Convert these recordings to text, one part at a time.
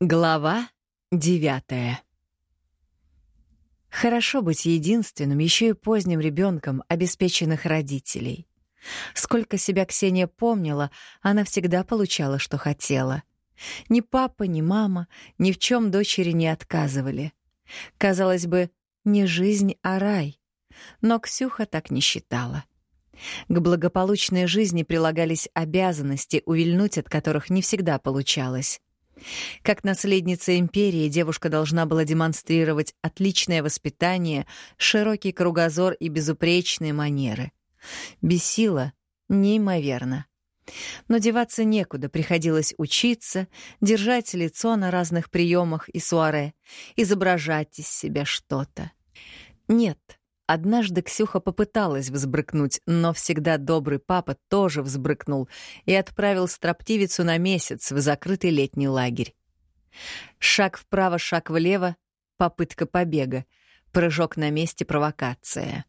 Глава девятая Хорошо быть единственным, еще и поздним ребенком обеспеченных родителей. Сколько себя Ксения помнила, она всегда получала, что хотела. Ни папа, ни мама ни в чем дочери не отказывали. Казалось бы, не жизнь, а рай. Но Ксюха так не считала. К благополучной жизни прилагались обязанности, увильнуть от которых не всегда получалось. Как наследница империи девушка должна была демонстрировать отличное воспитание, широкий кругозор и безупречные манеры. Бесила неимоверно. Но деваться некуда, приходилось учиться, держать лицо на разных приемах и суаре, изображать из себя что-то. Нет, Однажды Ксюха попыталась взбрыкнуть, но всегда добрый папа тоже взбрыкнул и отправил строптивицу на месяц в закрытый летний лагерь. Шаг вправо, шаг влево — попытка побега, прыжок на месте — провокация.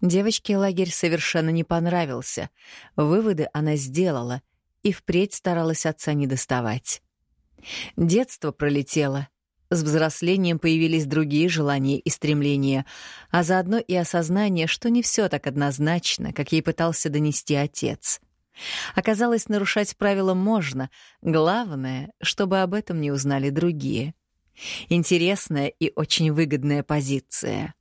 Девочке лагерь совершенно не понравился. Выводы она сделала и впредь старалась отца не доставать. Детство пролетело — с взрослением появились другие желания и стремления, а заодно и осознание, что не все так однозначно, как ей пытался донести отец. Оказалось, нарушать правила можно, главное, чтобы об этом не узнали другие. Интересная и очень выгодная позиция.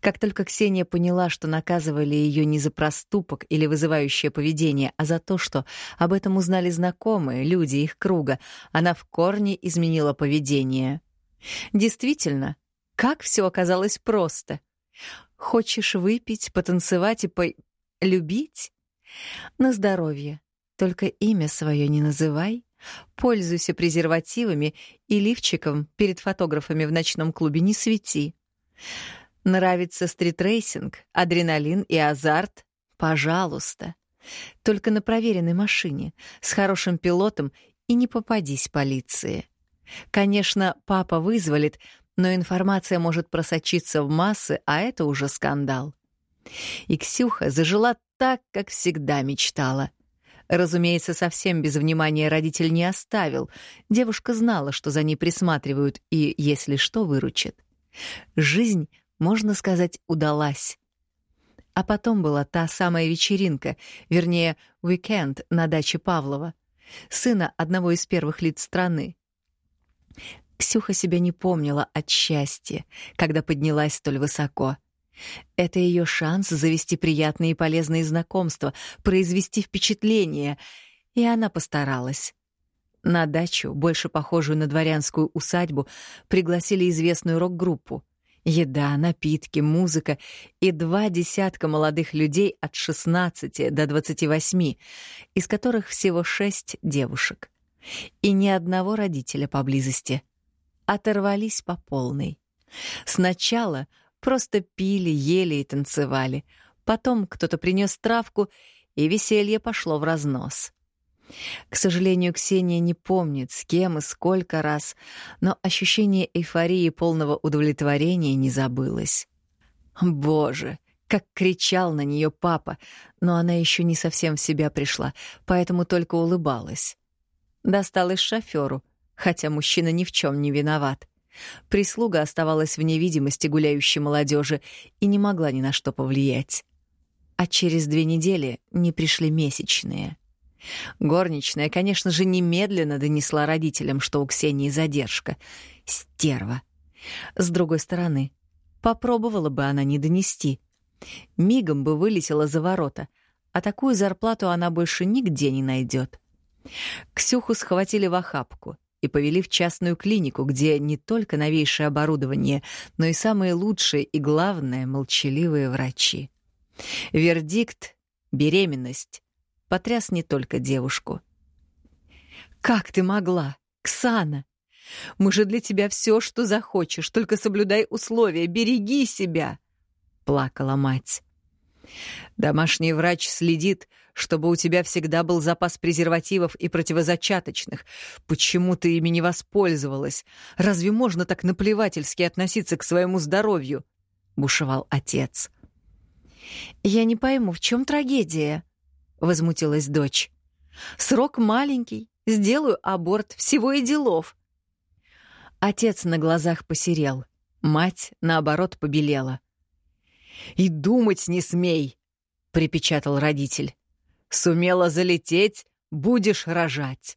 Как только Ксения поняла, что наказывали ее не за проступок или вызывающее поведение, а за то, что об этом узнали знакомые, люди их круга, она в корне изменила поведение. Действительно, как все оказалось просто. Хочешь выпить, потанцевать и по... любить? На здоровье. Только имя свое не называй. Пользуйся презервативами и лифчиком перед фотографами в ночном клубе не свети. Нравится стритрейсинг, адреналин и азарт? Пожалуйста. Только на проверенной машине, с хорошим пилотом и не попадись полиции. Конечно, папа вызволит, но информация может просочиться в массы, а это уже скандал. И Ксюха зажила так, как всегда мечтала. Разумеется, совсем без внимания родитель не оставил. Девушка знала, что за ней присматривают и, если что, выручит. Жизнь, можно сказать, удалась. А потом была та самая вечеринка, вернее, уикенд на даче Павлова, сына одного из первых лиц страны. Ксюха себя не помнила от счастья, когда поднялась столь высоко. Это ее шанс завести приятные и полезные знакомства, произвести впечатление, и она постаралась. На дачу, больше похожую на дворянскую усадьбу, пригласили известную рок-группу. Еда, напитки, музыка и два десятка молодых людей от 16 до 28, из которых всего шесть девушек. И ни одного родителя поблизости. Оторвались по полной. Сначала просто пили, ели и танцевали. Потом кто-то принес травку, и веселье пошло в разнос. К сожалению, Ксения не помнит, с кем и сколько раз, но ощущение эйфории полного удовлетворения не забылось. Боже, как кричал на нее папа, но она еще не совсем в себя пришла, поэтому только улыбалась. Досталось шоферу, хотя мужчина ни в чем не виноват. Прислуга оставалась в невидимости гуляющей молодежи и не могла ни на что повлиять. А через две недели не пришли месячные. Горничная, конечно же, немедленно донесла родителям, что у Ксении задержка. Стерва. С другой стороны, попробовала бы она не донести. Мигом бы вылетела за ворота, а такую зарплату она больше нигде не найдет. Ксюху схватили в охапку и повели в частную клинику, где не только новейшее оборудование, но и самые лучшие и, главное, молчаливые врачи. Вердикт — беременность — потряс не только девушку. «Как ты могла, Ксана? Мы же для тебя все, что захочешь, только соблюдай условия, береги себя!» — плакала мать. Домашний врач следит, чтобы у тебя всегда был запас презервативов и противозачаточных. Почему ты ими не воспользовалась? Разве можно так наплевательски относиться к своему здоровью?» — бушевал отец. «Я не пойму, в чем трагедия?» — возмутилась дочь. «Срок маленький, сделаю аборт, всего и делов. Отец на глазах посерел, мать, наоборот, побелела. «И думать не смей!» — припечатал родитель. «Сумела залететь, будешь рожать».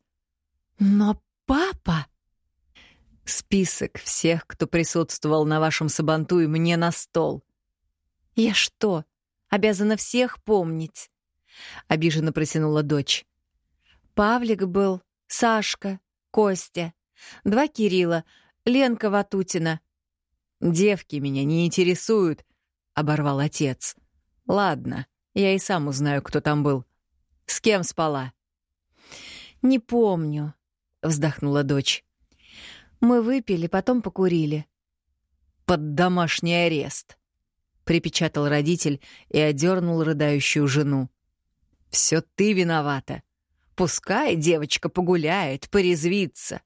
«Но папа...» «Список всех, кто присутствовал на вашем сабантуе, мне на стол». «Я что, обязана всех помнить?» — обиженно протянула дочь. «Павлик был, Сашка, Костя, два Кирилла, Ленка Ватутина». «Девки меня не интересуют», — оборвал отец. «Ладно, я и сам узнаю, кто там был. С кем спала?» «Не помню», — вздохнула дочь. «Мы выпили, потом покурили». «Под домашний арест», — припечатал родитель и одернул рыдающую жену. «Все ты виновата. Пускай девочка погуляет, порезвится.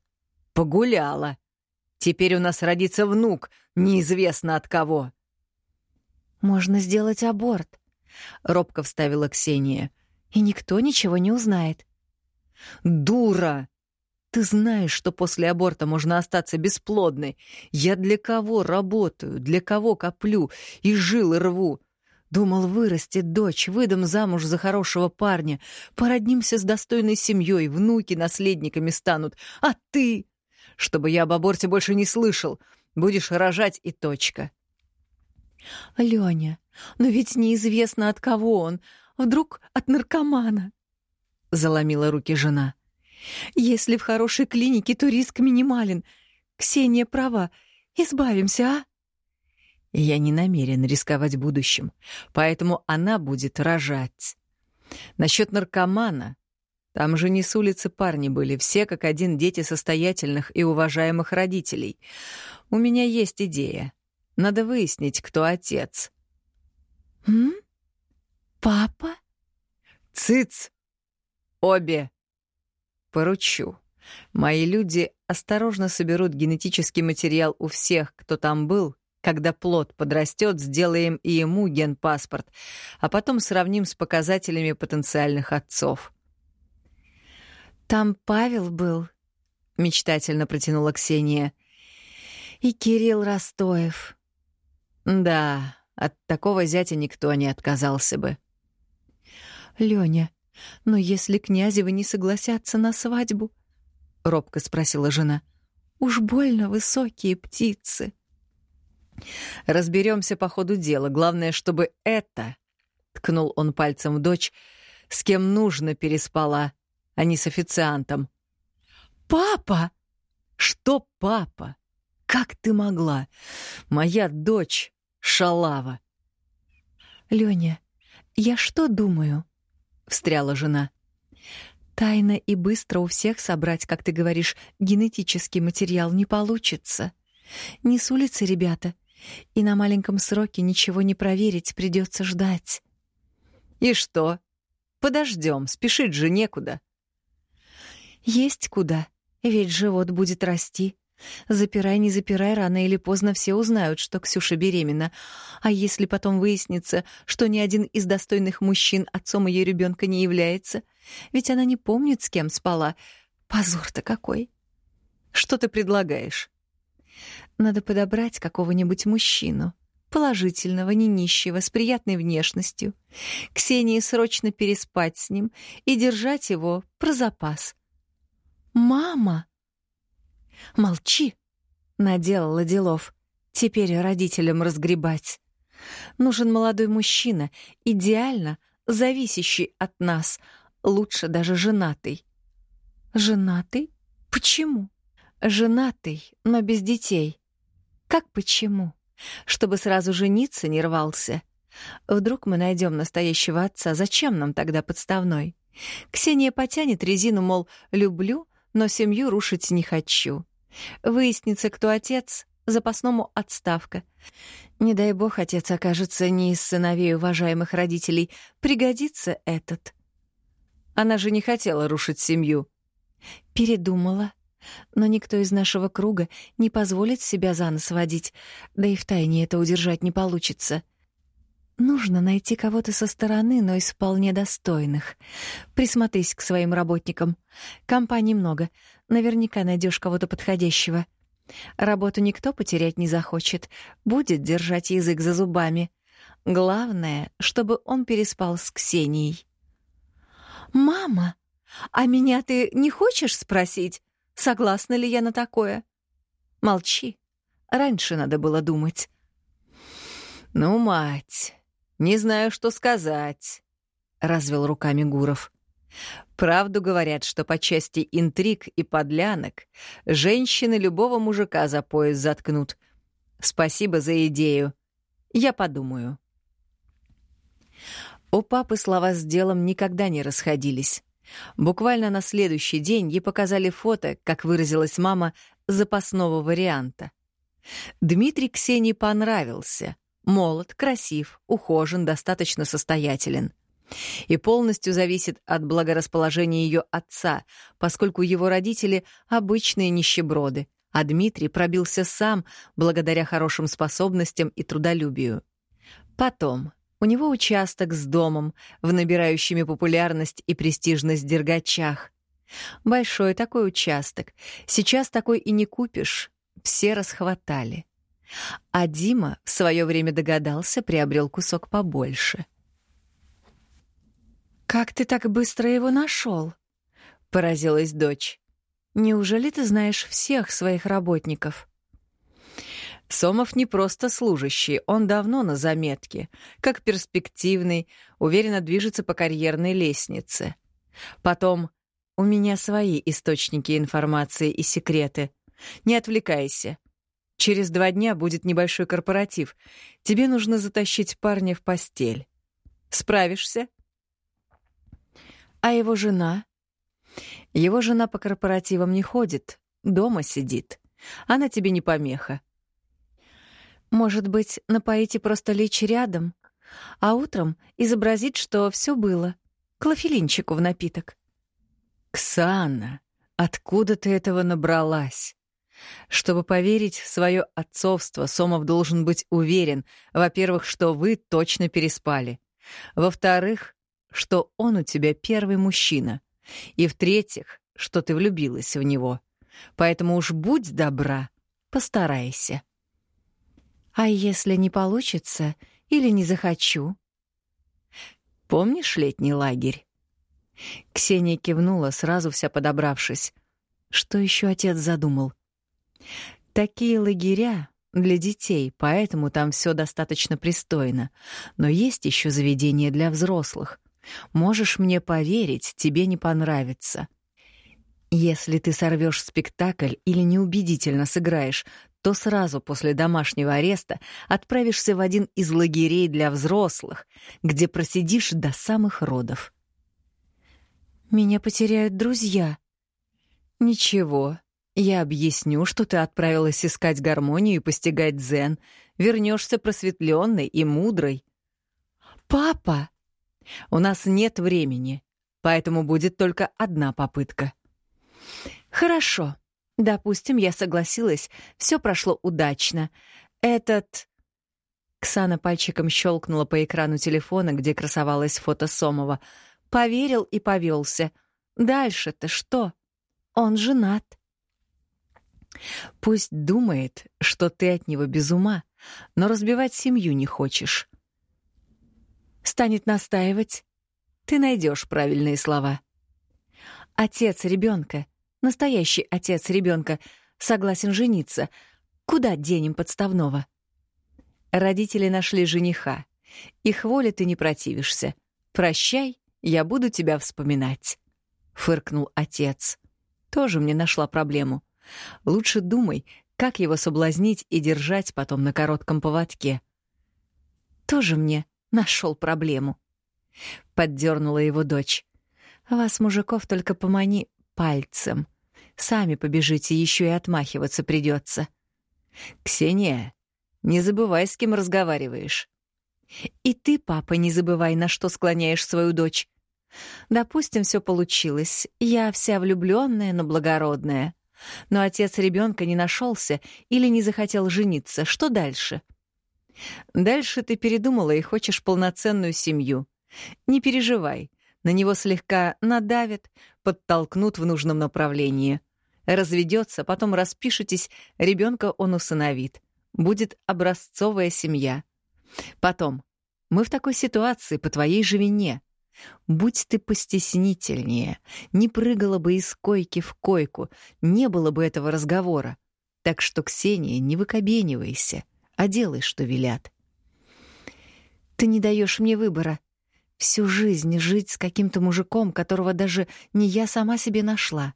Погуляла. Теперь у нас родится внук, неизвестно от кого». «Можно сделать аборт», — робко вставила Ксения. «И никто ничего не узнает». «Дура! Ты знаешь, что после аборта можно остаться бесплодной. Я для кого работаю, для кого коплю и жилы рву. Думал, вырастет дочь, выдам замуж за хорошего парня, породнимся с достойной семьей, внуки наследниками станут. А ты? Чтобы я об аборте больше не слышал. Будешь рожать и точка. Лёня, но ведь неизвестно от кого он. Вдруг от наркомана. Заломила руки жена. Если в хорошей клинике, то риск минимален. Ксения права. Избавимся, а? Я не намерен рисковать будущим, поэтому она будет рожать. Насчет наркомана. Там же не с улицы парни были, все как один дети состоятельных и уважаемых родителей. У меня есть идея. Надо выяснить, кто отец. «М? Папа?» «Цыц! Обе!» «Поручу. Мои люди осторожно соберут генетический материал у всех, кто там был, когда плод подрастет, сделаем и ему генпаспорт, а потом сравним с показателями потенциальных отцов. «Там Павел был», — мечтательно протянула Ксения. «И Кирилл Ростоев». «Да, от такого зятя никто не отказался бы». «Лёня, но если князевы не согласятся на свадьбу?» — робко спросила жена. «Уж больно высокие птицы». Разберемся по ходу дела. Главное, чтобы это, — ткнул он пальцем в дочь, — с кем нужно переспала, а не с официантом. «Папа!» «Что папа? Как ты могла? Моя дочь — шалава!» «Лёня, я что думаю?» — встряла жена. «Тайно и быстро у всех собрать, как ты говоришь, генетический материал не получится. Не с улицы, ребята. И на маленьком сроке ничего не проверить, придется ждать. И что? Подождем, спешить же некуда. Есть куда, ведь живот будет расти. Запирай, не запирай, рано или поздно все узнают, что Ксюша беременна. А если потом выяснится, что ни один из достойных мужчин отцом ее ребенка не является, ведь она не помнит, с кем спала. Позор-то какой! Что ты предлагаешь? Надо подобрать какого-нибудь мужчину. Положительного, не нищего, с приятной внешностью. Ксении срочно переспать с ним и держать его про запас. «Мама!» «Молчи!» — наделала делов. «Теперь родителям разгребать. Нужен молодой мужчина, идеально зависящий от нас, лучше даже женатый». «Женатый? Почему?» «Женатый, но без детей. Как почему? Чтобы сразу жениться не рвался. Вдруг мы найдем настоящего отца, зачем нам тогда подставной? Ксения потянет резину, мол, люблю, но семью рушить не хочу. Выяснится, кто отец, запасному отставка. Не дай бог, отец окажется не из сыновей уважаемых родителей. Пригодится этот. Она же не хотела рушить семью. Передумала. Но никто из нашего круга не позволит себя за нос водить, да и в тайне это удержать не получится. Нужно найти кого-то со стороны, но из вполне достойных. Присмотрись к своим работникам. Компаний много. Наверняка найдешь кого-то подходящего. Работу никто потерять не захочет, будет держать язык за зубами. Главное, чтобы он переспал с Ксенией. «Мама, а меня ты не хочешь спросить, согласна ли я на такое?» «Молчи. Раньше надо было думать». «Ну, мать, не знаю, что сказать», — развел руками Гуров. Правду говорят, что по части интриг и подлянок женщины любого мужика за пояс заткнут. Спасибо за идею. Я подумаю. У папы слова с делом никогда не расходились. Буквально на следующий день ей показали фото, как выразилась мама, запасного варианта. Дмитрий Ксении понравился. Молод, красив, ухожен, достаточно состоятелен и полностью зависит от благорасположения ее отца, поскольку его родители — обычные нищеброды, а Дмитрий пробился сам благодаря хорошим способностям и трудолюбию. Потом, у него участок с домом, в набирающими популярность и престижность Дергачах. Большой такой участок. Сейчас такой и не купишь. Все расхватали. А Дима в свое время догадался, приобрел кусок побольше. «Как ты так быстро его нашел? поразилась дочь. «Неужели ты знаешь всех своих работников?» Сомов не просто служащий, он давно на заметке, как перспективный, уверенно движется по карьерной лестнице. Потом у меня свои источники информации и секреты. Не отвлекайся. Через два дня будет небольшой корпоратив. Тебе нужно затащить парня в постель. Справишься? А его жена? Его жена по корпоративам не ходит, дома сидит. Она тебе не помеха. Может быть, напоите просто лечь рядом, а утром изобразить, что все было. Клофелинчику в напиток. Ксана, откуда ты этого набралась? Чтобы поверить в свое отцовство, Сомов должен быть уверен, во-первых, что вы точно переспали. Во-вторых, что он у тебя первый мужчина. И в-третьих, что ты влюбилась в него. Поэтому уж будь добра, постарайся. А если не получится или не захочу? Помнишь летний лагерь? Ксения кивнула, сразу вся подобравшись. Что еще отец задумал? Такие лагеря для детей, поэтому там все достаточно пристойно. Но есть еще заведения для взрослых. Можешь мне поверить, тебе не понравится. Если ты сорвешь спектакль или неубедительно сыграешь, то сразу после домашнего ареста отправишься в один из лагерей для взрослых, где просидишь до самых родов. Меня потеряют друзья. Ничего, я объясню, что ты отправилась искать гармонию и постигать дзен, вернешься просветленной и мудрой. Папа! У нас нет времени, поэтому будет только одна попытка. Хорошо. Допустим, я согласилась, все прошло удачно. Этот... Ксана пальчиком щелкнула по экрану телефона, где красовалось фото Сомова. Поверил и повелся. Дальше-то что? Он женат. Пусть думает, что ты от него без ума, но разбивать семью не хочешь. Станет настаивать, ты найдешь правильные слова. Отец ребенка, настоящий отец ребенка, согласен жениться. Куда денем подставного? Родители нашли жениха. Их воле ты не противишься. Прощай, я буду тебя вспоминать. Фыркнул отец. Тоже мне нашла проблему. Лучше думай, как его соблазнить и держать потом на коротком поводке. Тоже мне нашел проблему. Поддернула его дочь. Вас, мужиков, только помани пальцем. Сами побежите, еще и отмахиваться придется. Ксения, не забывай, с кем разговариваешь. И ты, папа, не забывай, на что склоняешь свою дочь. Допустим, все получилось. Я вся влюбленная, но благородная. Но отец ребенка не нашелся или не захотел жениться. Что дальше? Дальше ты передумала и хочешь полноценную семью. Не переживай, на него слегка надавят, подтолкнут в нужном направлении. Разведется, потом распишитесь, ребенка он усыновит. Будет образцовая семья. Потом, мы в такой ситуации по твоей же вине. Будь ты постеснительнее, не прыгала бы из койки в койку, не было бы этого разговора. Так что, Ксения, не выкобенивайся, а делай, что велят. Ты не даешь мне выбора. Всю жизнь жить с каким-то мужиком, которого даже не я сама себе нашла.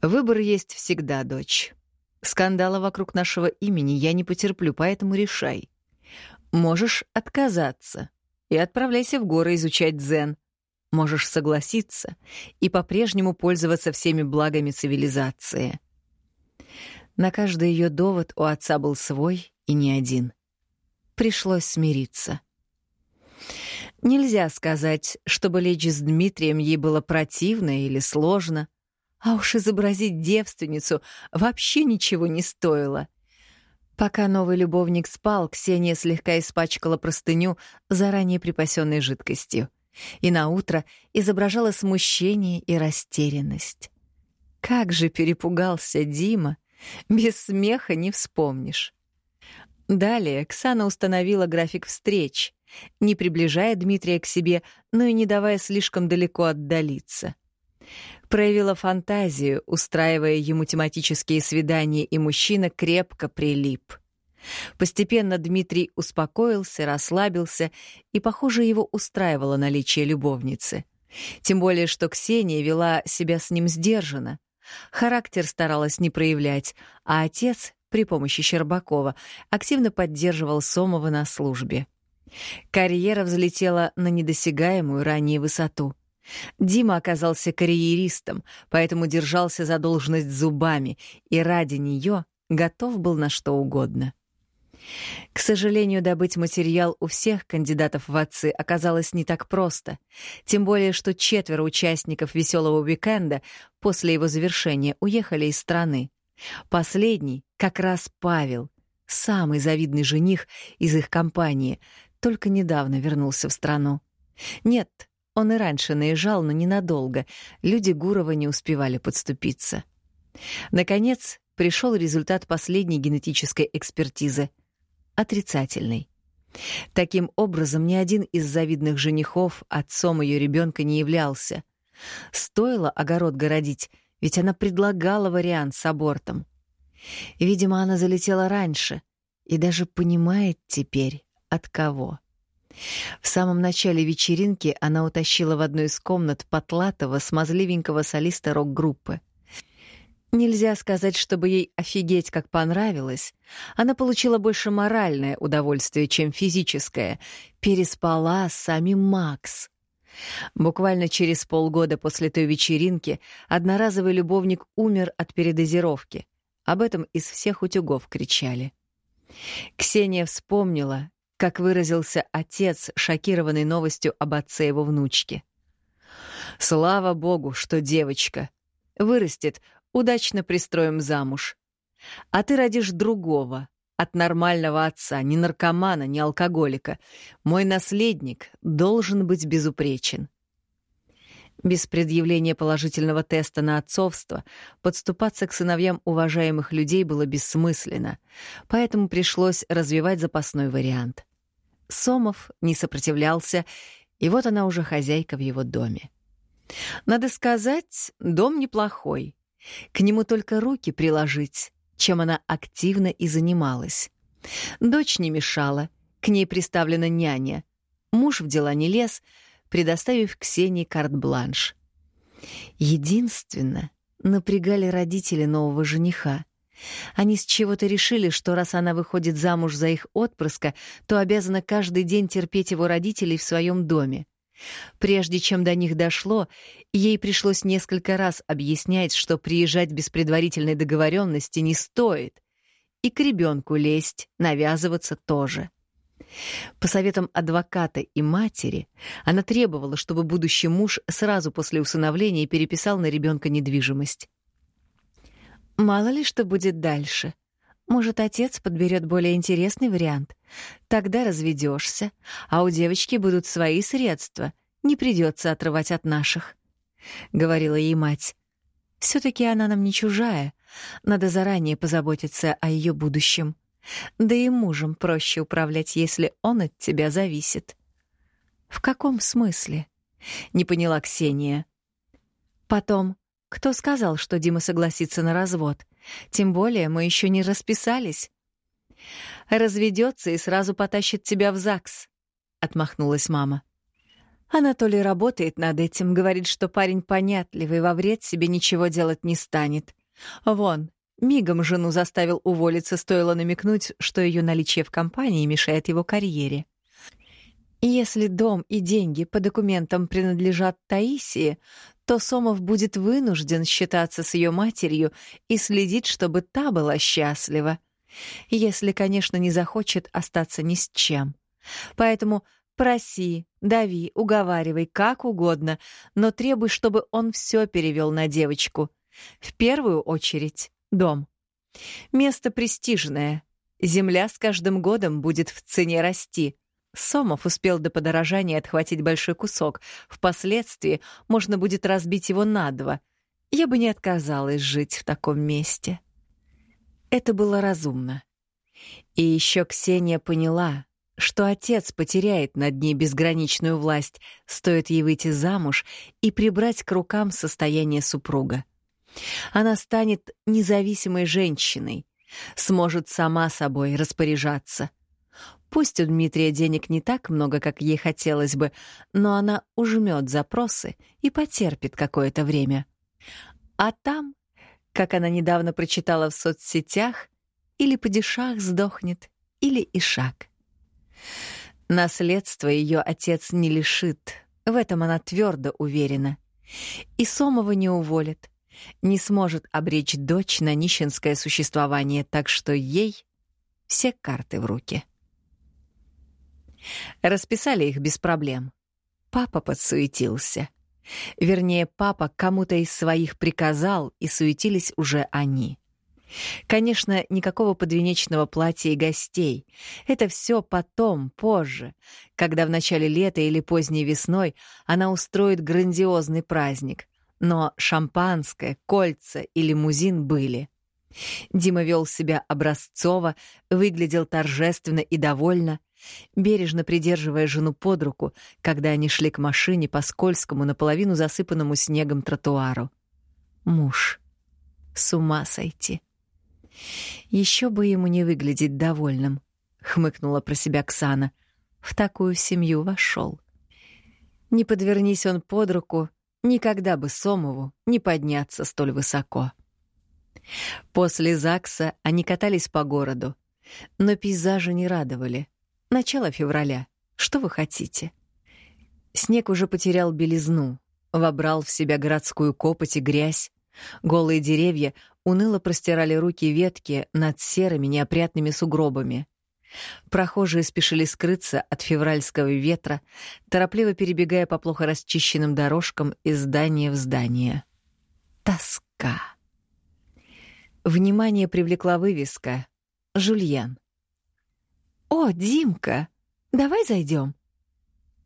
Выбор есть всегда, дочь. Скандала вокруг нашего имени я не потерплю, поэтому решай. Можешь отказаться и отправляйся в горы изучать дзен. Можешь согласиться и по-прежнему пользоваться всеми благами цивилизации. На каждый ее довод у отца был свой и не один. Пришлось смириться. Нельзя сказать, чтобы лечь с Дмитрием ей было противно или сложно. А уж изобразить девственницу вообще ничего не стоило. Пока новый любовник спал, Ксения слегка испачкала простыню заранее припасенной жидкостью и на утро изображала смущение и растерянность. Как же перепугался Дима, без смеха не вспомнишь. Далее Ксана установила график встреч, не приближая Дмитрия к себе, но и не давая слишком далеко отдалиться проявила фантазию, устраивая ему тематические свидания, и мужчина крепко прилип. Постепенно Дмитрий успокоился, расслабился, и, похоже, его устраивало наличие любовницы. Тем более, что Ксения вела себя с ним сдержанно. Характер старалась не проявлять, а отец, при помощи Щербакова, активно поддерживал Сомова на службе. Карьера взлетела на недосягаемую ранее высоту — Дима оказался карьеристом, поэтому держался за должность зубами и ради нее готов был на что угодно. К сожалению, добыть материал у всех кандидатов в отцы оказалось не так просто, тем более что четверо участников веселого уикенда после его завершения уехали из страны. Последний — как раз Павел, самый завидный жених из их компании, только недавно вернулся в страну. Нет, он и раньше наезжал, но ненадолго. Люди Гурова не успевали подступиться. Наконец, пришел результат последней генетической экспертизы. Отрицательный. Таким образом, ни один из завидных женихов отцом ее ребенка не являлся. Стоило огород городить, ведь она предлагала вариант с абортом. Видимо, она залетела раньше и даже понимает теперь, от кого. В самом начале вечеринки она утащила в одну из комнат потлатого, смазливенького солиста рок-группы. Нельзя сказать, чтобы ей офигеть как понравилось. Она получила больше моральное удовольствие, чем физическое. Переспала с самим Макс. Буквально через полгода после той вечеринки одноразовый любовник умер от передозировки. Об этом из всех утюгов кричали. Ксения вспомнила, как выразился отец, шокированный новостью об отце его внучки. «Слава богу, что девочка. Вырастет, удачно пристроим замуж. А ты родишь другого, от нормального отца, ни наркомана, ни алкоголика. Мой наследник должен быть безупречен». Без предъявления положительного теста на отцовство подступаться к сыновьям уважаемых людей было бессмысленно, поэтому пришлось развивать запасной вариант. Сомов не сопротивлялся, и вот она уже хозяйка в его доме. Надо сказать, дом неплохой. К нему только руки приложить, чем она активно и занималась. Дочь не мешала, к ней приставлена няня. Муж в дела не лез, предоставив Ксении карт-бланш. Единственно, напрягали родители нового жениха. Они с чего-то решили, что раз она выходит замуж за их отпрыска, то обязана каждый день терпеть его родителей в своем доме. Прежде чем до них дошло, ей пришлось несколько раз объяснять, что приезжать без предварительной договоренности не стоит. И к ребенку лезть, навязываться тоже. По советам адвоката и матери, она требовала, чтобы будущий муж сразу после усыновления переписал на ребенка недвижимость. Мало ли что будет дальше. Может, отец подберет более интересный вариант. Тогда разведешься, а у девочки будут свои средства. Не придется отрывать от наших, — говорила ей мать. все таки она нам не чужая. Надо заранее позаботиться о ее будущем. Да и мужем проще управлять, если он от тебя зависит. В каком смысле? Не поняла Ксения. Потом, кто сказал, что Дима согласится на развод? Тем более мы еще не расписались. Разведется и сразу потащит тебя в ЗАГС, отмахнулась мама. Анатолий работает над этим, говорит, что парень понятливый, во вред себе ничего делать не станет. Вон, мигом жену заставил уволиться, стоило намекнуть, что ее наличие в компании мешает его карьере. Если дом и деньги по документам принадлежат Таисии, то Сомов будет вынужден считаться с ее матерью и следить, чтобы та была счастлива. Если, конечно, не захочет остаться ни с чем. Поэтому проси, дави, уговаривай, как угодно, но требуй, чтобы он все перевел на девочку. В первую очередь дом. Место престижное. Земля с каждым годом будет в цене расти. Сомов успел до подорожания отхватить большой кусок. Впоследствии можно будет разбить его на два. Я бы не отказалась жить в таком месте. Это было разумно. И еще Ксения поняла, что отец потеряет над ней безграничную власть, стоит ей выйти замуж и прибрать к рукам состояние супруга. Она станет независимой женщиной, сможет сама собой распоряжаться — Пусть у Дмитрия денег не так много, как ей хотелось бы, но она ужмет запросы и потерпит какое-то время. А там, как она недавно прочитала в соцсетях, или падишах сдохнет, или и шаг. Наследство ее отец не лишит, в этом она твердо уверена. И Сомова не уволит, не сможет обречь дочь на нищенское существование, так что ей все карты в руки. Расписали их без проблем. Папа подсуетился. Вернее, папа кому-то из своих приказал, и суетились уже они. Конечно, никакого подвенечного платья и гостей. Это все потом, позже, когда в начале лета или поздней весной она устроит грандиозный праздник. Но шампанское, кольца и лимузин были. Дима вел себя образцово, выглядел торжественно и довольно — бережно придерживая жену под руку, когда они шли к машине по скользкому, наполовину засыпанному снегом тротуару. Муж. С ума сойти. Еще бы ему не выглядеть довольным, хмыкнула про себя Ксана. В такую семью вошел. Не подвернись он под руку, никогда бы Сомову не подняться столь высоко. После ЗАГСа они катались по городу, но пейзажи не радовали. Начало февраля. Что вы хотите? Снег уже потерял белизну, вобрал в себя городскую копоть и грязь. Голые деревья уныло простирали руки ветки над серыми неопрятными сугробами. Прохожие спешили скрыться от февральского ветра, торопливо перебегая по плохо расчищенным дорожкам из здания в здание. Тоска. Внимание привлекла вывеска «Жульен». «О, Димка, давай зайдем.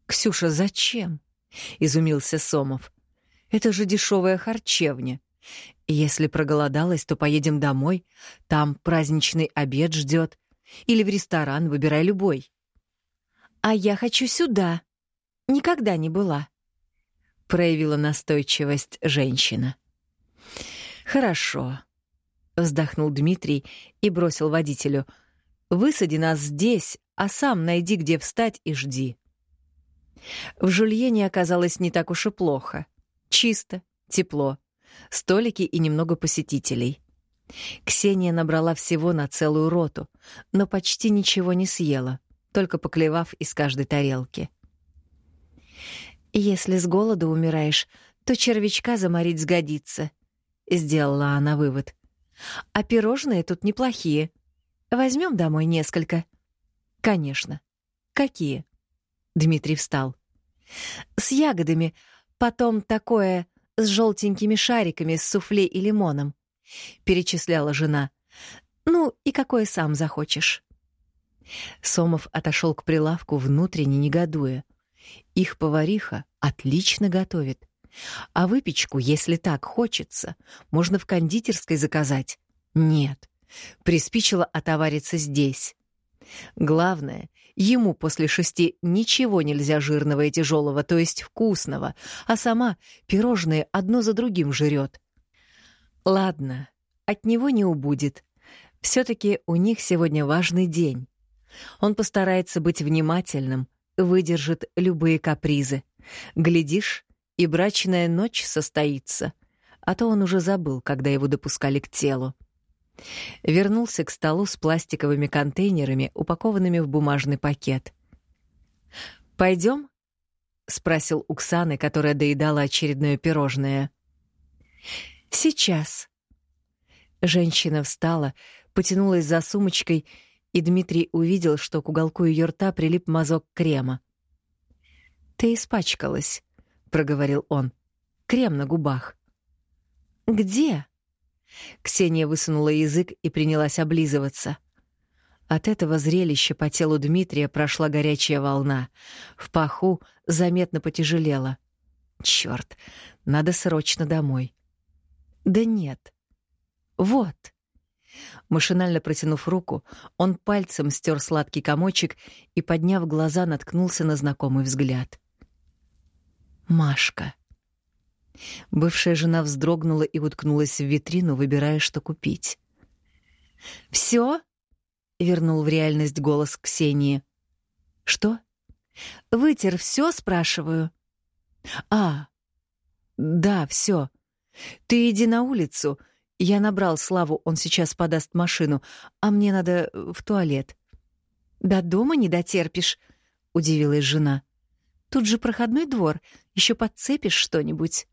«Ксюша, зачем?» — изумился Сомов. «Это же дешевая харчевня. Если проголодалась, то поедем домой. Там праздничный обед ждет. Или в ресторан, выбирай любой». «А я хочу сюда. Никогда не была», — проявила настойчивость женщина. «Хорошо», — вздохнул Дмитрий и бросил водителю — Высади нас здесь, а сам найди, где встать и жди. В жульене оказалось не так уж и плохо. Чисто, тепло, столики и немного посетителей. Ксения набрала всего на целую роту, но почти ничего не съела, только поклевав из каждой тарелки. «Если с голоду умираешь, то червячка заморить сгодится», — сделала она вывод. «А пирожные тут неплохие. Возьмем домой несколько. Конечно. Какие? Дмитрий встал. С ягодами, потом такое с желтенькими шариками с суфле и лимоном, перечисляла жена. Ну, и какое сам захочешь. Сомов отошел к прилавку, внутренне негодуя. Их повариха отлично готовит. А выпечку, если так хочется, можно в кондитерской заказать. Нет, приспичило отовариться здесь. Главное, ему после шести ничего нельзя жирного и тяжелого, то есть вкусного, а сама пирожные одно за другим жрет. Ладно, от него не убудет. Все-таки у них сегодня важный день. Он постарается быть внимательным, выдержит любые капризы. Глядишь, и брачная ночь состоится, а то он уже забыл, когда его допускали к телу. Вернулся к столу с пластиковыми контейнерами, упакованными в бумажный пакет. «Пойдем?» — спросил Уксаны, которая доедала очередное пирожное. «Сейчас». Женщина встала, потянулась за сумочкой, и Дмитрий увидел, что к уголку ее рта прилип мазок крема. «Ты испачкалась», — проговорил он. «Крем на губах». «Где?» Ксения высунула язык и принялась облизываться. От этого зрелища по телу Дмитрия прошла горячая волна. В паху заметно потяжелело. Черт, надо срочно домой. Да нет. Вот. Машинально протянув руку, он пальцем стер сладкий комочек и, подняв глаза, наткнулся на знакомый взгляд. Машка. Бывшая жена вздрогнула и уткнулась в витрину, выбирая, что купить. «Всё?» — вернул в реальность голос Ксении. «Что?» «Вытер всё?» — спрашиваю. «А, да, всё. Ты иди на улицу. Я набрал Славу, он сейчас подаст машину, а мне надо в туалет». «До дома не дотерпишь», — удивилась жена. «Тут же проходной двор, ещё подцепишь что-нибудь».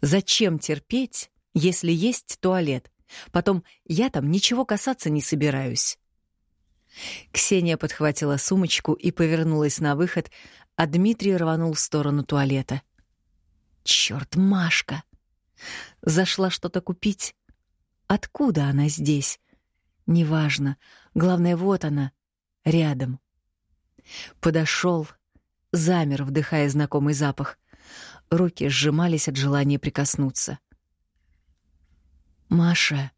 Зачем терпеть, если есть туалет? Потом я там ничего касаться не собираюсь. Ксения подхватила сумочку и повернулась на выход, а Дмитрий рванул в сторону туалета. Черт, Машка! Зашла что-то купить. Откуда она здесь? Неважно. Главное, вот она, рядом. Подошел, замер, вдыхая знакомый запах. Руки сжимались от желания прикоснуться. «Маша!»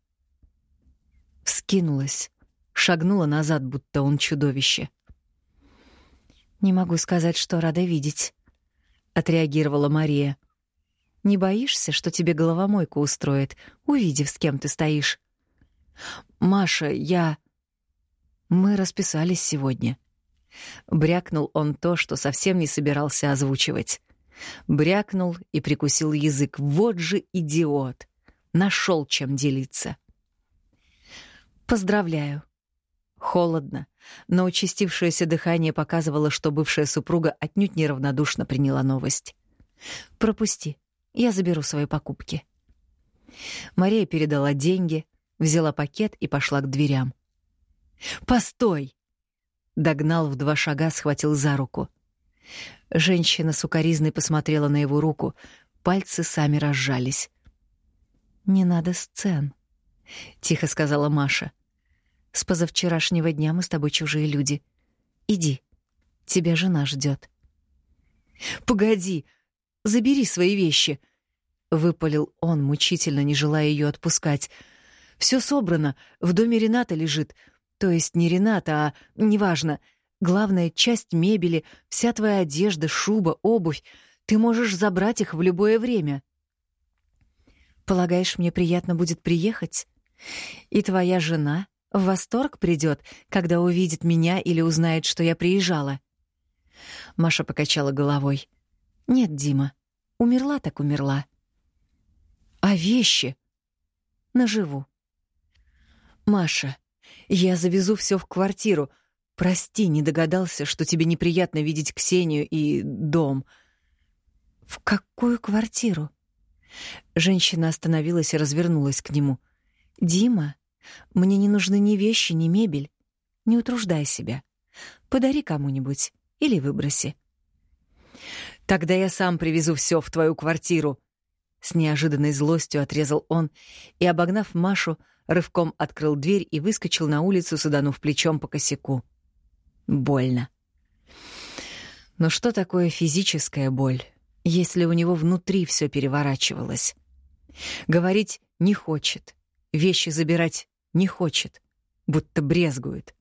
Вскинулась, шагнула назад, будто он чудовище. «Не могу сказать, что рада видеть», — отреагировала Мария. «Не боишься, что тебе головомойку устроит, увидев, с кем ты стоишь?» «Маша, я...» «Мы расписались сегодня». Брякнул он то, что совсем не собирался озвучивать. Брякнул и прикусил язык. Вот же идиот! Нашел чем делиться. «Поздравляю». Холодно, но участившееся дыхание показывало, что бывшая супруга отнюдь неравнодушно приняла новость. «Пропусти, я заберу свои покупки». Мария передала деньги, взяла пакет и пошла к дверям. «Постой!» Догнал в два шага, схватил за руку. Женщина сукоризной посмотрела на его руку, пальцы сами разжались. «Не надо сцен», — тихо сказала Маша. «С позавчерашнего дня мы с тобой чужие люди. Иди, тебя жена ждет. «Погоди, забери свои вещи», — выпалил он, мучительно не желая ее отпускать. Все собрано, в доме Рената лежит. То есть не Рената, а неважно. Главная часть мебели, вся твоя одежда, шуба, обувь. Ты можешь забрать их в любое время. Полагаешь, мне приятно будет приехать? И твоя жена в восторг придет, когда увидит меня или узнает, что я приезжала. Маша покачала головой. Нет, Дима, умерла так умерла. А вещи? Наживу. Маша, я завезу все в квартиру — Прости, не догадался, что тебе неприятно видеть Ксению и дом. В какую квартиру? Женщина остановилась и развернулась к нему. Дима, мне не нужны ни вещи, ни мебель. Не утруждай себя. Подари кому-нибудь или выброси. Тогда я сам привезу все в твою квартиру. С неожиданной злостью отрезал он и, обогнав Машу, рывком открыл дверь и выскочил на улицу, саданув плечом по косяку. Больно. Но что такое физическая боль? если у него внутри все переворачивалось. Говорить не хочет, вещи забирать не хочет, будто брезгует.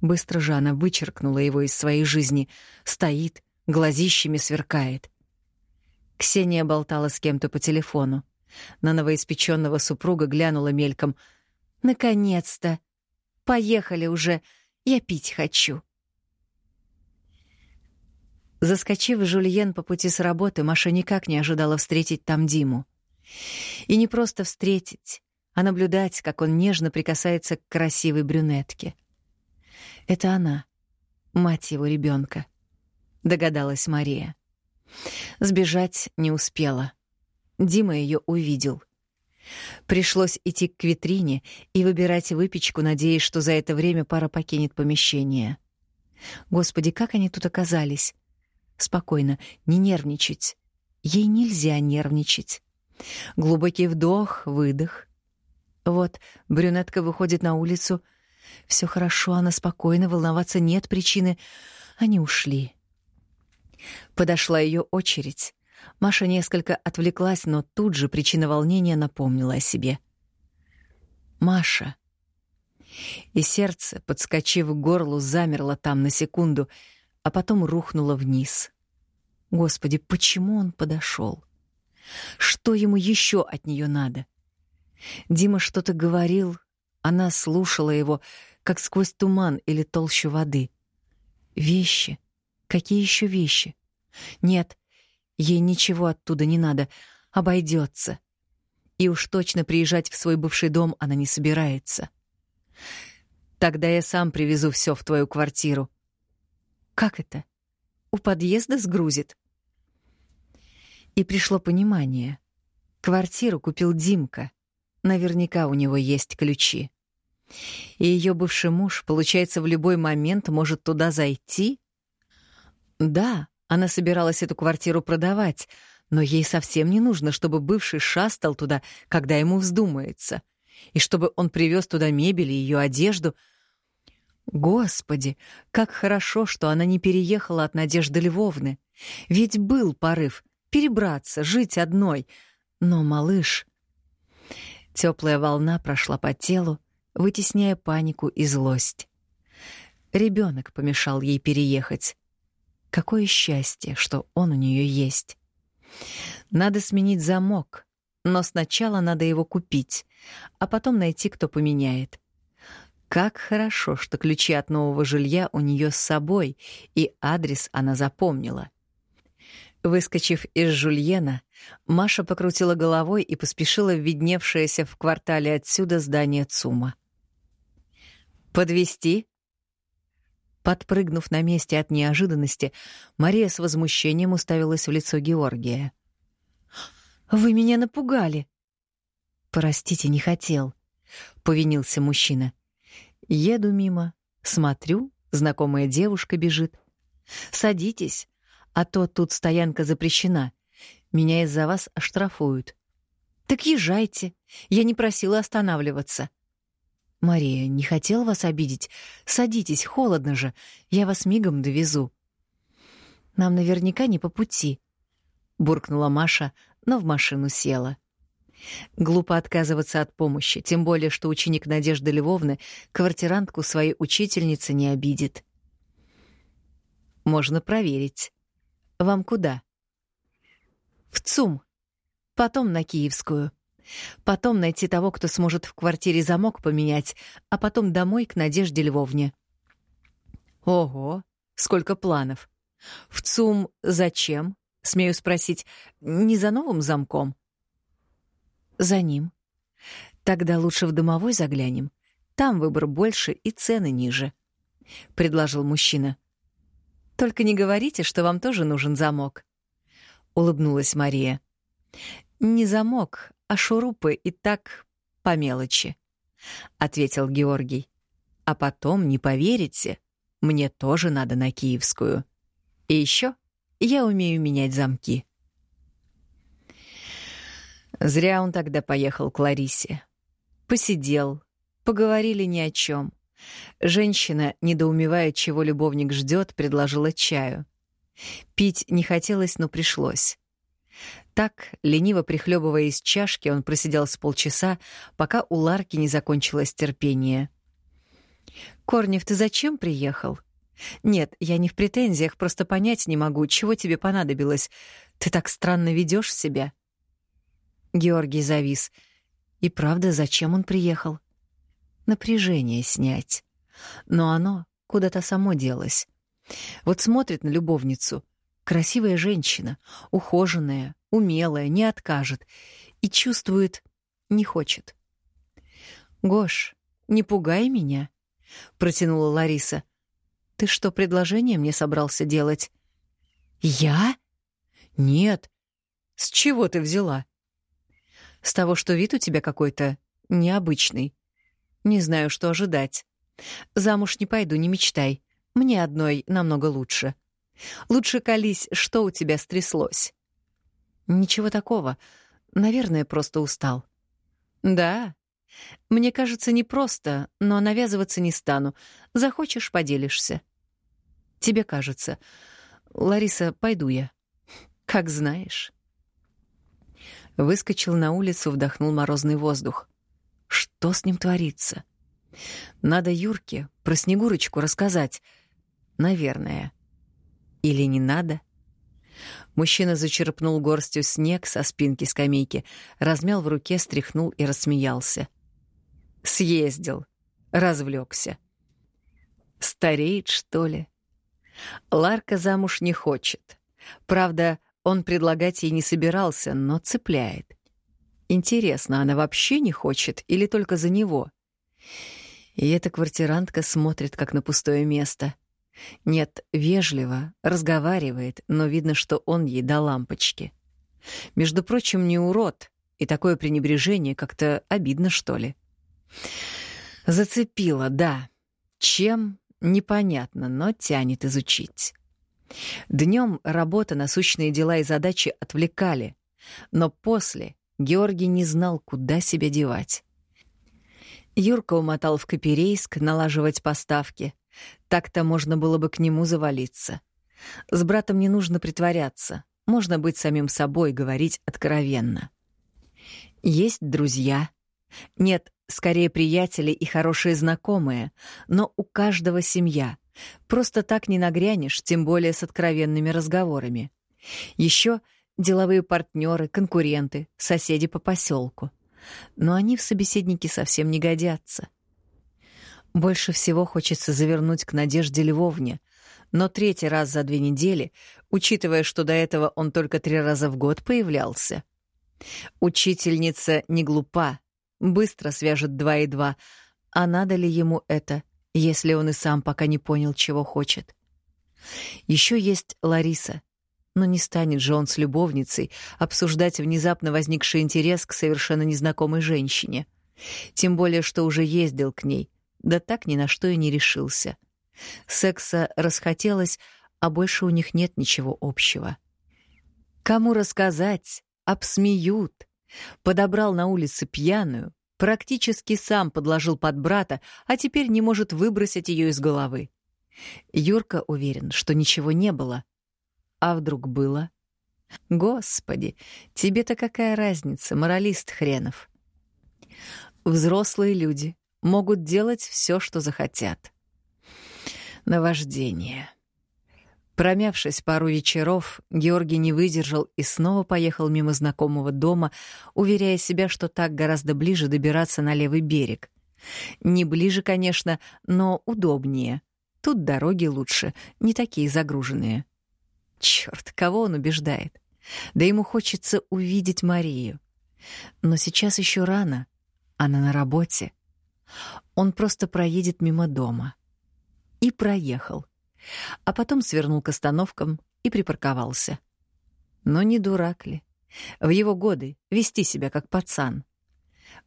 Быстро же она вычеркнула его из своей жизни, стоит, глазищами сверкает. Ксения болтала с кем-то по телефону. На новоиспеченного супруга глянула мельком. «Наконец-то! Поехали уже! Я пить хочу!» Заскочив в Жульен по пути с работы, Маша никак не ожидала встретить там Диму. И не просто встретить, а наблюдать, как он нежно прикасается к красивой брюнетке. Это она, мать его ребенка, догадалась Мария. Сбежать не успела. Дима ее увидел. Пришлось идти к витрине и выбирать выпечку, надеясь, что за это время пара покинет помещение. Господи, как они тут оказались? Спокойно, не нервничать. Ей нельзя нервничать. Глубокий вдох, выдох. Вот, брюнетка выходит на улицу. Все хорошо, она спокойна, волноваться нет причины. Они ушли. Подошла ее очередь. Маша несколько отвлеклась, но тут же причина волнения напомнила о себе. «Маша». И сердце, подскочив к горлу, замерло там на секунду, а потом рухнуло вниз. Господи, почему он подошел? Что ему еще от нее надо? Дима что-то говорил, она слушала его, как сквозь туман или толщу воды. Вещи. Какие еще вещи? Нет, ей ничего оттуда не надо, обойдется. И уж точно приезжать в свой бывший дом она не собирается. Тогда я сам привезу все в твою квартиру. Как это? У подъезда сгрузит? И пришло понимание. Квартиру купил Димка. Наверняка у него есть ключи. И ее бывший муж, получается, в любой момент может туда зайти? Да, она собиралась эту квартиру продавать, но ей совсем не нужно, чтобы бывший шастал туда, когда ему вздумается, и чтобы он привез туда мебель и ее одежду. Господи, как хорошо, что она не переехала от Надежды Львовны. Ведь был порыв, перебраться, жить одной. Но малыш... Теплая волна прошла по телу, вытесняя панику и злость. Ребенок помешал ей переехать. Какое счастье, что он у нее есть. Надо сменить замок, но сначала надо его купить, а потом найти, кто поменяет. Как хорошо, что ключи от нового жилья у нее с собой, и адрес она запомнила. Выскочив из жульена, Маша покрутила головой и поспешила в видневшееся в квартале отсюда здание ЦУМа. «Подвезти?» Подпрыгнув на месте от неожиданности, Мария с возмущением уставилась в лицо Георгия. «Вы меня напугали!» «Простите, не хотел», — повинился мужчина. «Еду мимо, смотрю, знакомая девушка бежит. Садитесь, а то тут стоянка запрещена. Меня из-за вас оштрафуют. Так езжайте. Я не просила останавливаться. Мария, не хотел вас обидеть. Садитесь, холодно же. Я вас мигом довезу. Нам наверняка не по пути. Буркнула Маша, но в машину села. Глупо отказываться от помощи, тем более, что ученик Надежды Львовны квартирантку своей учительницы не обидит. Можно проверить. Вам куда? В ЦУМ. Потом на Киевскую. Потом найти того, кто сможет в квартире замок поменять, а потом домой к Надежде Львовне. Ого, сколько планов. В ЦУМ зачем? Смею спросить, не за новым замком? За ним. Тогда лучше в домовой заглянем. Там выбор больше и цены ниже, — предложил мужчина. — только не говорите, что вам тоже нужен замок. Улыбнулась Мария. Не замок, а шурупы и так по мелочи, ответил Георгий. А потом, не поверите, мне тоже надо на Киевскую. И еще я умею менять замки. Зря он тогда поехал к Ларисе. Посидел, поговорили ни о чем. Женщина, недоумевая, чего любовник ждет, предложила чаю. Пить не хотелось, но пришлось. Так, лениво прихлебывая из чашки, он просидел с полчаса, пока у Ларки не закончилось терпение. «Корнев, ты зачем приехал?» «Нет, я не в претензиях, просто понять не могу, чего тебе понадобилось. Ты так странно ведешь себя». Георгий завис. И правда, зачем он приехал? Напряжение снять. Но оно куда-то само делось. Вот смотрит на любовницу. Красивая женщина, ухоженная, умелая, не откажет. И чувствует, не хочет. «Гош, не пугай меня», — протянула Лариса. «Ты что, предложение мне собрался делать?» «Я?» «Нет. С чего ты взяла?» «С того, что вид у тебя какой-то необычный. Не знаю, что ожидать. Замуж не пойду, не мечтай. Мне одной намного лучше. Лучше колись, что у тебя стряслось». «Ничего такого. Наверное, просто устал». «Да. Мне кажется, непросто, но навязываться не стану. Захочешь — поделишься». «Тебе кажется. Лариса, пойду я». «Как знаешь». Выскочил на улицу, вдохнул морозный воздух. Что с ним творится? Надо Юрке про Снегурочку рассказать. Наверное. Или не надо? Мужчина зачерпнул горстью снег со спинки скамейки, размял в руке, стряхнул и рассмеялся. Съездил, развлекся. Стареет, что ли? Ларка замуж не хочет. Правда, он предлагать ей не собирался, но цепляет. Интересно, она вообще не хочет или только за него? И эта квартирантка смотрит как на пустое место. Нет, вежливо, разговаривает, но видно, что он ей до лампочки. Между прочим, не урод, и такое пренебрежение как-то обидно, что ли. Зацепило, да. Чем? Непонятно, но тянет изучить. Днем работа, насущные дела и задачи отвлекали, но после Георгий не знал, куда себя девать. Юрка умотал в Каперейск налаживать поставки. Так-то можно было бы к нему завалиться. С братом не нужно притворяться. Можно быть самим собой, говорить откровенно. Есть друзья. Нет, скорее приятели и хорошие знакомые, но у каждого семья. Просто так не нагрянешь, тем более с откровенными разговорами. Еще деловые партнеры, конкуренты, соседи по поселку но они в собеседники совсем не годятся. Больше всего хочется завернуть к Надежде Львовне, но третий раз за две недели, учитывая, что до этого он только три раза в год появлялся. Учительница не глупа, быстро свяжет два и два, а надо ли ему это, если он и сам пока не понял, чего хочет? Еще есть Лариса, но не станет же он с любовницей обсуждать внезапно возникший интерес к совершенно незнакомой женщине. Тем более, что уже ездил к ней, да так ни на что и не решился. Секса расхотелось, а больше у них нет ничего общего. Кому рассказать? Обсмеют. Подобрал на улице пьяную, практически сам подложил под брата, а теперь не может выбросить ее из головы. Юрка уверен, что ничего не было, а вдруг было? Господи, тебе-то какая разница, моралист хренов. Взрослые люди могут делать все, что захотят. Наваждение. Промявшись пару вечеров, Георгий не выдержал и снова поехал мимо знакомого дома, уверяя себя, что так гораздо ближе добираться на левый берег. Не ближе, конечно, но удобнее. Тут дороги лучше, не такие загруженные. Черт, кого он убеждает? Да ему хочется увидеть Марию. Но сейчас еще рано. Она на работе. Он просто проедет мимо дома. И проехал. А потом свернул к остановкам и припарковался. Но не дурак ли? В его годы вести себя как пацан.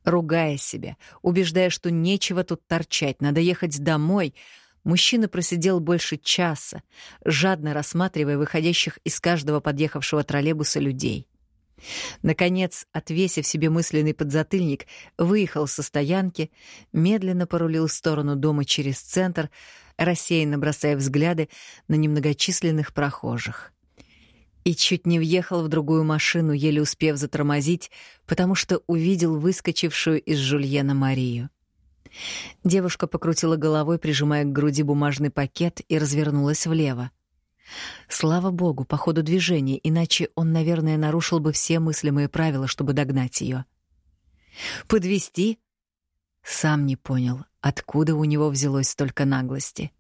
Ругая себя, убеждая, что нечего тут торчать, надо ехать домой — Мужчина просидел больше часа, жадно рассматривая выходящих из каждого подъехавшего троллейбуса людей. Наконец, отвесив себе мысленный подзатыльник, выехал со стоянки, медленно порулил в сторону дома через центр, рассеянно бросая взгляды на немногочисленных прохожих. И чуть не въехал в другую машину, еле успев затормозить, потому что увидел выскочившую из жульена Марию. Девушка покрутила головой, прижимая к груди бумажный пакет, и развернулась влево. Слава богу, по ходу движения, иначе он, наверное, нарушил бы все мыслимые правила, чтобы догнать ее. Подвести? Сам не понял, откуда у него взялось столько наглости.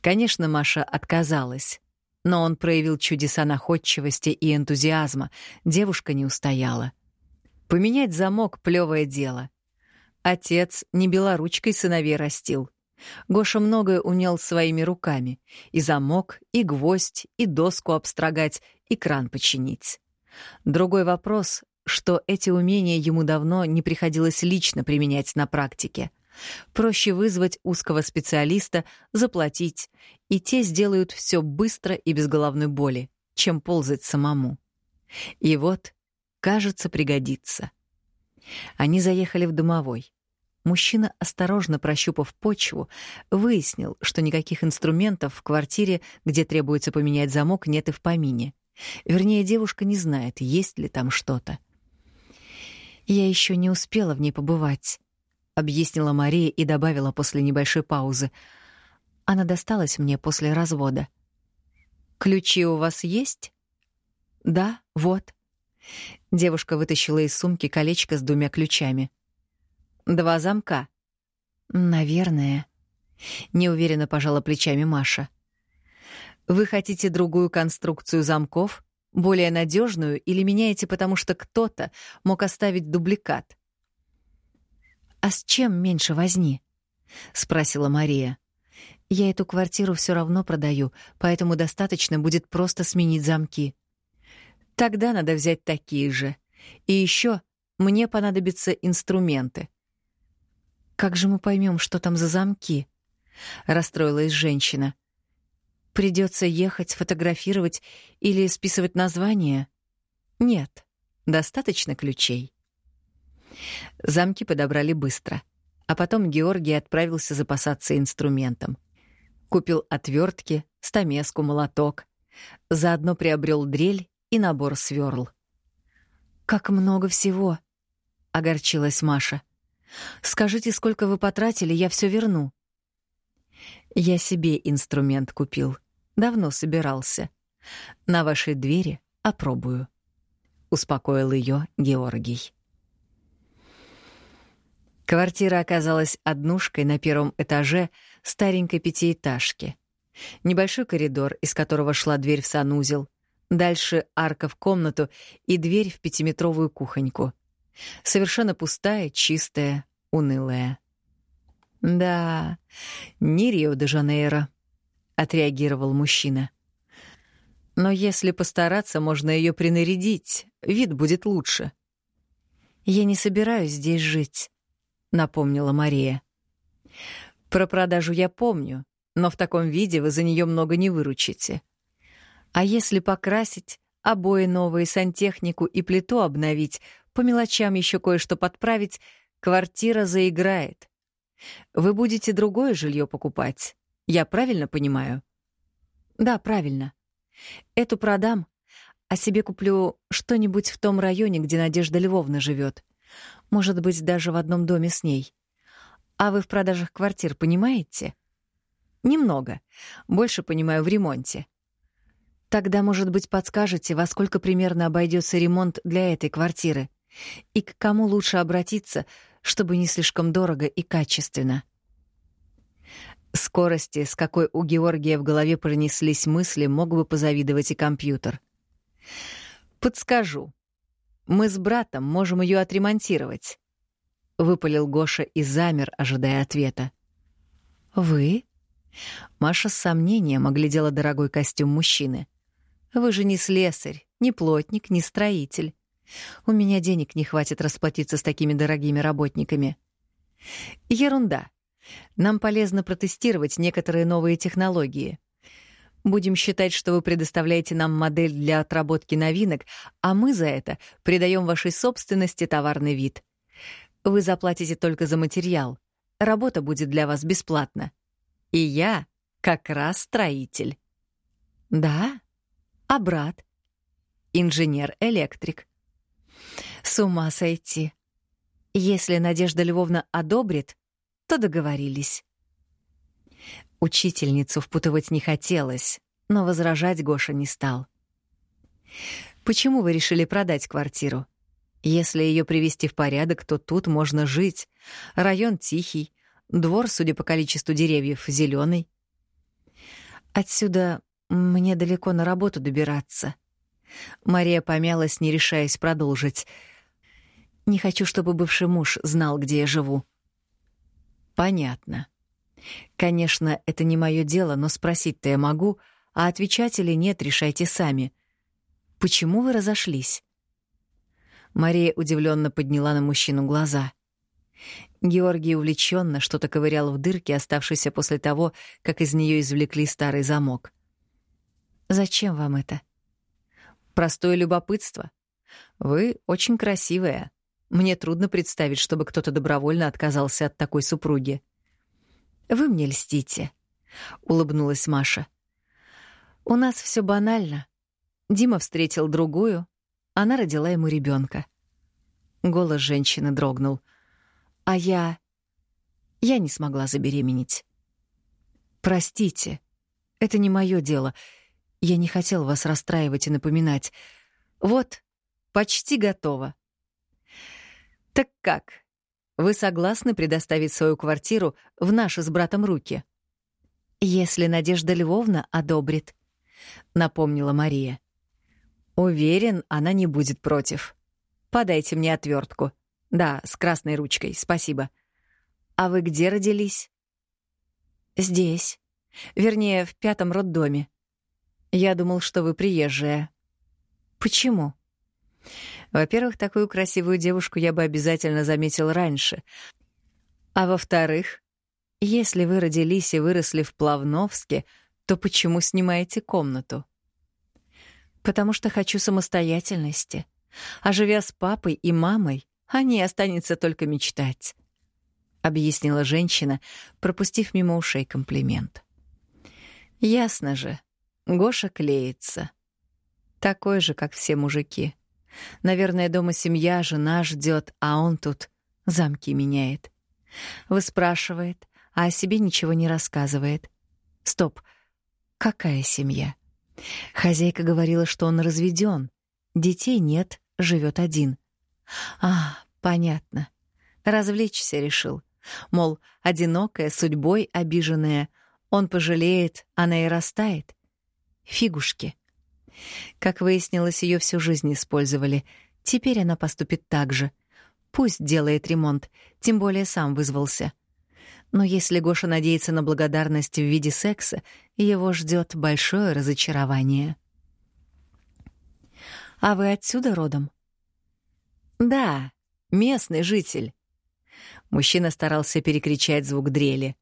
Конечно, Маша отказалась, но он проявил чудеса находчивости и энтузиазма. Девушка не устояла. Поменять замок — плевое дело. Отец не белоручкой сыновей растил. Гоша многое умел своими руками. И замок, и гвоздь, и доску обстрогать, и кран починить. Другой вопрос, что эти умения ему давно не приходилось лично применять на практике. Проще вызвать узкого специалиста, заплатить, и те сделают все быстро и без головной боли, чем ползать самому. И вот, кажется, пригодится. Они заехали в домовой. Мужчина, осторожно прощупав почву, выяснил, что никаких инструментов в квартире, где требуется поменять замок, нет и в помине. Вернее, девушка не знает, есть ли там что-то. «Я еще не успела в ней побывать», — объяснила Мария и добавила после небольшой паузы. «Она досталась мне после развода». «Ключи у вас есть?» «Да, вот». Девушка вытащила из сумки колечко с двумя ключами. Два замка. Наверное. Неуверенно пожала плечами Маша. Вы хотите другую конструкцию замков, более надежную, или меняете, потому что кто-то мог оставить дубликат? А с чем меньше возни? спросила Мария. Я эту квартиру все равно продаю, поэтому достаточно будет просто сменить замки. Тогда надо взять такие же. И еще мне понадобятся инструменты. Как же мы поймем, что там за замки? Расстроилась женщина. Придется ехать, фотографировать или списывать название? Нет, достаточно ключей. Замки подобрали быстро, а потом Георгий отправился запасаться инструментом. Купил отвертки, стамеску, молоток. Заодно приобрел дрель и набор сверл. «Как много всего!» — огорчилась Маша. Скажите, сколько вы потратили, я все верну. Я себе инструмент купил. Давно собирался. На вашей двери опробую. Успокоил ее Георгий. Квартира оказалась однушкой на первом этаже старенькой пятиэтажки. Небольшой коридор, из которого шла дверь в санузел. Дальше арка в комнату и дверь в пятиметровую кухоньку — Совершенно пустая, чистая, унылая. «Да, не Рио-де-Жанейро», — отреагировал мужчина. «Но если постараться, можно ее принарядить, вид будет лучше». «Я не собираюсь здесь жить», — напомнила Мария. «Про продажу я помню, но в таком виде вы за нее много не выручите. А если покрасить, обои новые, сантехнику и плиту обновить, по мелочам еще кое-что подправить, квартира заиграет. Вы будете другое жилье покупать. Я правильно понимаю? Да, правильно. Эту продам, а себе куплю что-нибудь в том районе, где Надежда Львовна живет. Может быть, даже в одном доме с ней. А вы в продажах квартир понимаете? Немного. Больше понимаю в ремонте. Тогда, может быть, подскажете, во сколько примерно обойдется ремонт для этой квартиры? И к кому лучше обратиться, чтобы не слишком дорого и качественно? Скорости, с какой у Георгия в голове пронеслись мысли, мог бы позавидовать и компьютер. «Подскажу. Мы с братом можем ее отремонтировать», — выпалил Гоша и замер, ожидая ответа. «Вы?» Маша с сомнением оглядела дорогой костюм мужчины. «Вы же не слесарь, не плотник, не строитель. У меня денег не хватит расплатиться с такими дорогими работниками. Ерунда. Нам полезно протестировать некоторые новые технологии. Будем считать, что вы предоставляете нам модель для отработки новинок, а мы за это придаем вашей собственности товарный вид. Вы заплатите только за материал. Работа будет для вас бесплатна. И я как раз строитель. Да? А брат? Инженер-электрик. С ума сойти. Если Надежда Львовна одобрит, то договорились. Учительницу впутывать не хотелось, но возражать Гоша не стал. «Почему вы решили продать квартиру? Если ее привести в порядок, то тут можно жить. Район тихий, двор, судя по количеству деревьев, зеленый. Отсюда мне далеко на работу добираться». Мария помялась, не решаясь продолжить. «Не хочу, чтобы бывший муж знал, где я живу». «Понятно. Конечно, это не мое дело, но спросить-то я могу, а отвечать или нет, решайте сами. Почему вы разошлись?» Мария удивленно подняла на мужчину глаза. Георгий увлеченно что-то ковырял в дырке, оставшейся после того, как из нее извлекли старый замок. «Зачем вам это?» «Простое любопытство. Вы очень красивая. Мне трудно представить, чтобы кто-то добровольно отказался от такой супруги». Вы мне льстите, улыбнулась Маша. У нас все банально. Дима встретил другую, она родила ему ребенка. Голос женщины дрогнул. А я я не смогла забеременеть. Простите. Это не мое дело. Я не хотел вас расстраивать и напоминать. Вот, почти готово. Так как? Вы согласны предоставить свою квартиру в наши с братом руки? Если Надежда Львовна одобрит, напомнила Мария. Уверен, она не будет против. Подайте мне отвертку. Да, с красной ручкой, спасибо. А вы где родились? Здесь. Вернее, в пятом роддоме. Я думал, что вы приезжая. Почему? Во-первых, такую красивую девушку я бы обязательно заметил раньше. А во-вторых, если вы родились и выросли в Плавновске, то почему снимаете комнату? Потому что хочу самостоятельности. А живя с папой и мамой, о ней останется только мечтать, — объяснила женщина, пропустив мимо ушей комплимент. Ясно же, Гоша клеится. Такой же, как все мужики. Наверное, дома семья, жена ждет, а он тут замки меняет. Выспрашивает, а о себе ничего не рассказывает. Стоп. Какая семья? Хозяйка говорила, что он разведен, детей нет, живет один. А, понятно. Развлечься решил. Мол, одинокая, судьбой обиженная. Он пожалеет, она и растает. Фигушки. Как выяснилось, ее всю жизнь использовали. Теперь она поступит так же. Пусть делает ремонт, тем более сам вызвался. Но если Гоша надеется на благодарность в виде секса, его ждет большое разочарование. «А вы отсюда родом?» «Да, местный житель». Мужчина старался перекричать звук дрели.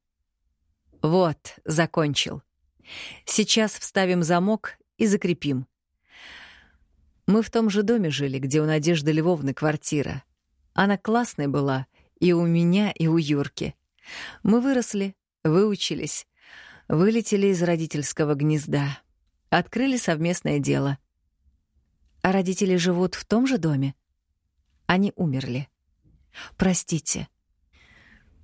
«Вот, закончил. Сейчас вставим замок и закрепим. Мы в том же доме жили, где у Надежды Львовны квартира. Она классной была и у меня, и у Юрки. Мы выросли, выучились, вылетели из родительского гнезда, открыли совместное дело. А родители живут в том же доме? Они умерли. Простите.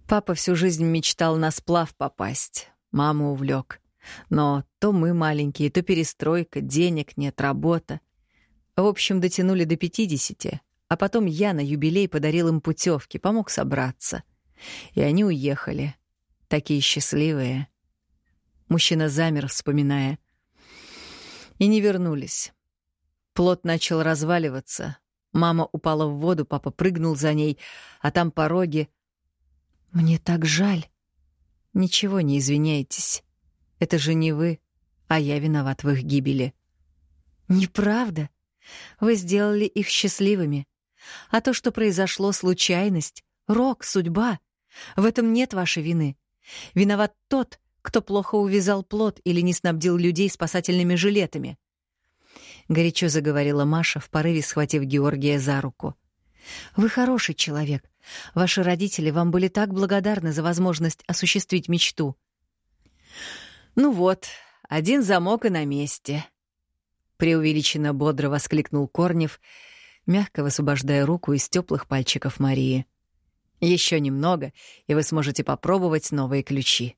Папа всю жизнь мечтал на сплав попасть, маму увлек. Но то мы маленькие, то перестройка, денег нет, работа. В общем, дотянули до пятидесяти, а потом я на юбилей подарил им путевки, помог собраться. И они уехали. Такие счастливые. Мужчина замер, вспоминая. И не вернулись. Плод начал разваливаться. Мама упала в воду, папа прыгнул за ней, а там пороги. Мне так жаль. Ничего не извиняйтесь. Это же не вы, а я виноват в их гибели. Неправда. Вы сделали их счастливыми. А то, что произошло, случайность, рок, судьба. В этом нет вашей вины. Виноват тот, кто плохо увязал плод или не снабдил людей спасательными жилетами. Горячо заговорила Маша, в порыве схватив Георгия за руку. Вы хороший человек. Ваши родители вам были так благодарны за возможность осуществить мечту. «Ну вот, один замок и на месте», — преувеличенно бодро воскликнул Корнев, мягко высвобождая руку из теплых пальчиков Марии. Еще немного, и вы сможете попробовать новые ключи.